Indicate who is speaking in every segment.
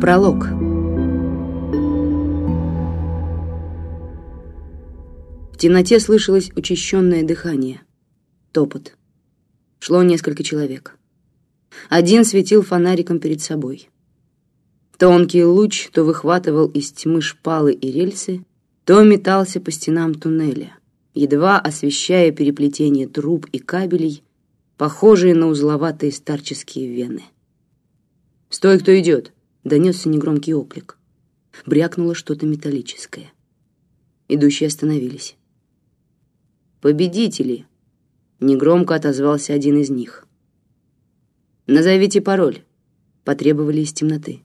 Speaker 1: Пролог. В темноте слышалось учащенное дыхание, топот. Шло несколько человек. Один светил фонариком перед собой. Тонкий луч то выхватывал из тьмы шпалы и рельсы, то метался по стенам туннеля, едва освещая переплетение труб и кабелей, похожие на узловатые старческие вены. «Стой, кто идет!» — донесся негромкий оклик. Брякнуло что-то металлическое. Идущие остановились. «Победители!» — негромко отозвался один из них. «Назовите пароль», — потребовали из темноты.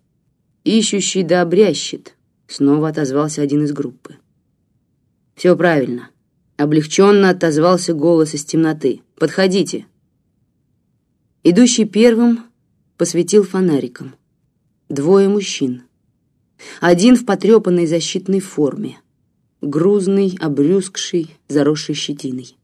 Speaker 1: «Ищущий да обрящет», — снова отозвался один из группы. «Все правильно», — облегченно отозвался голос из темноты. «Подходите». Идущий первым посветил фонариком. Двое мужчин. Один в потрепанной защитной форме, грузный, обрюзгший, заросший щетиной.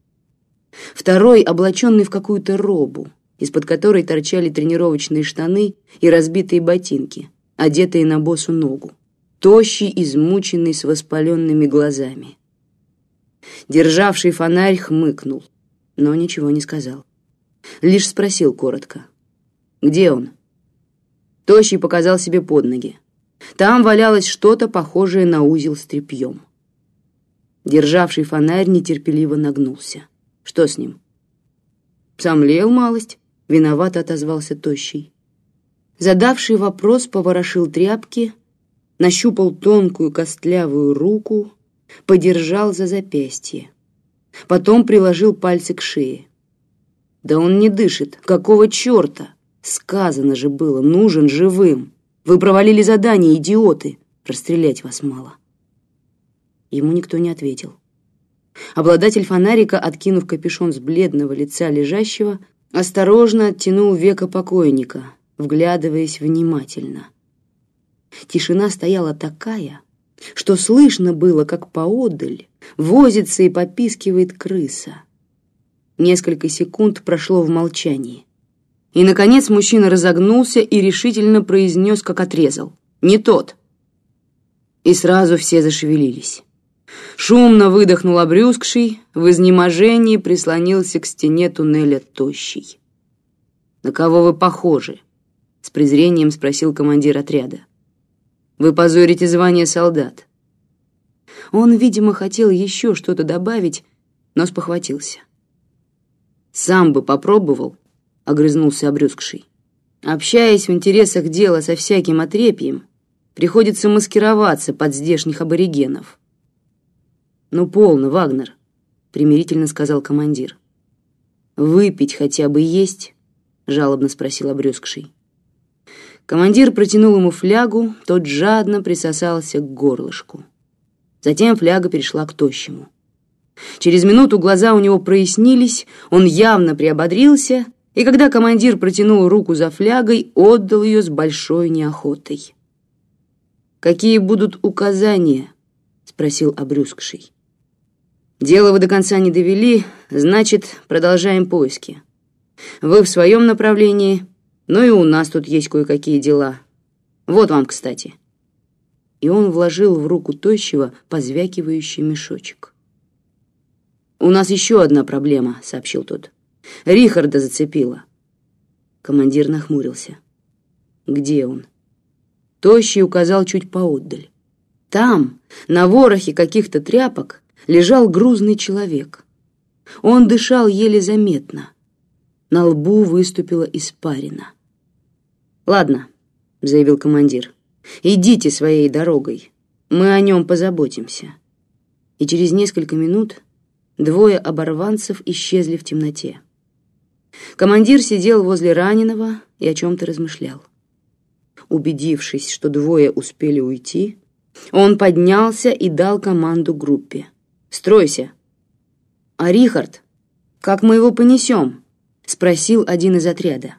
Speaker 1: Второй, облаченный в какую-то робу, из-под которой торчали тренировочные штаны и разбитые ботинки, одетые на босу ногу, тощий, измученный, с воспаленными глазами. Державший фонарь хмыкнул, но ничего не сказал. Лишь спросил коротко. «Где он?» Тощий показал себе под ноги. Там валялось что-то похожее на узел с тряпьем. Державший фонарь нетерпеливо нагнулся. «Что с ним?» «Сомлел малость», — виновато отозвался Тощий. Задавший вопрос поворошил тряпки, нащупал тонкую костлявую руку, подержал за запястье. Потом приложил пальцы к шее. Да он не дышит. Какого черта? Сказано же было, нужен живым. Вы провалили задание, идиоты. Расстрелять вас мало. Ему никто не ответил. Обладатель фонарика, откинув капюшон с бледного лица лежащего, осторожно оттянул века покойника, вглядываясь внимательно. Тишина стояла такая, что слышно было, как поодаль возится и попискивает крыса. Несколько секунд прошло в молчании. И, наконец, мужчина разогнулся и решительно произнес, как отрезал. «Не тот!» И сразу все зашевелились. Шумно выдохнул обрюзгший, в изнеможении прислонился к стене туннеля тощий. «На кого вы похожи?» — с презрением спросил командир отряда. «Вы позорите звание солдат». Он, видимо, хотел еще что-то добавить, но спохватился. «Сам бы попробовал», — огрызнулся обрюзгший. «Общаясь в интересах дела со всяким отрепьем, приходится маскироваться под здешних аборигенов». «Ну, полно, Вагнер», — примирительно сказал командир. «Выпить хотя бы есть?» — жалобно спросил обрюзгший. Командир протянул ему флягу, тот жадно присосался к горлышку. Затем фляга перешла к тощему. Через минуту глаза у него прояснились, он явно приободрился, и когда командир протянул руку за флягой, отдал ее с большой неохотой. «Какие будут указания?» — спросил обрюзгший. «Дело вы до конца не довели, значит, продолжаем поиски. Вы в своем направлении, но и у нас тут есть кое-какие дела. Вот вам, кстати». И он вложил в руку тощего позвякивающий мешочек. «У нас еще одна проблема», — сообщил тот. «Рихарда зацепила». Командир нахмурился. «Где он?» Тощий указал чуть поотдаль. Там, на ворохе каких-то тряпок, лежал грузный человек. Он дышал еле заметно. На лбу выступила испарина. «Ладно», — заявил командир, — «идите своей дорогой. Мы о нем позаботимся». И через несколько минут Двое оборванцев исчезли в темноте. Командир сидел возле раненого и о чем-то размышлял. Убедившись, что двое успели уйти, он поднялся и дал команду группе. «Стройся!» «А Рихард, как мы его понесем?» — спросил один из отряда.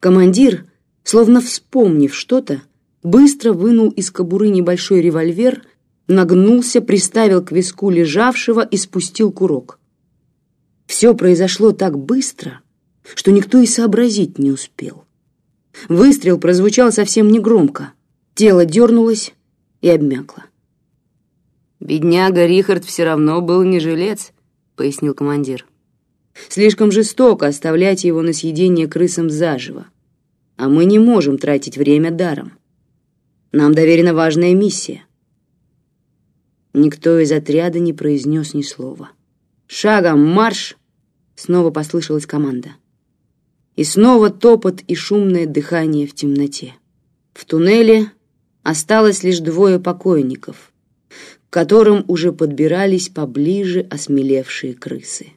Speaker 1: Командир, словно вспомнив что-то, быстро вынул из кобуры небольшой револьвер нагнулся, приставил к виску лежавшего и спустил курок. Все произошло так быстро, что никто и сообразить не успел. Выстрел прозвучал совсем негромко, Тело дернулось и обмякло. «Бедняга Рихард все равно был не жилец», — пояснил командир. «Слишком жестоко оставлять его на съедение крысам заживо, а мы не можем тратить время даром. Нам доверена важная миссия». Никто из отряда не произнес ни слова. «Шагом марш!» — снова послышалась команда. И снова топот и шумное дыхание в темноте. В туннеле осталось лишь двое покойников — к которым уже подбирались поближе осмелевшие крысы.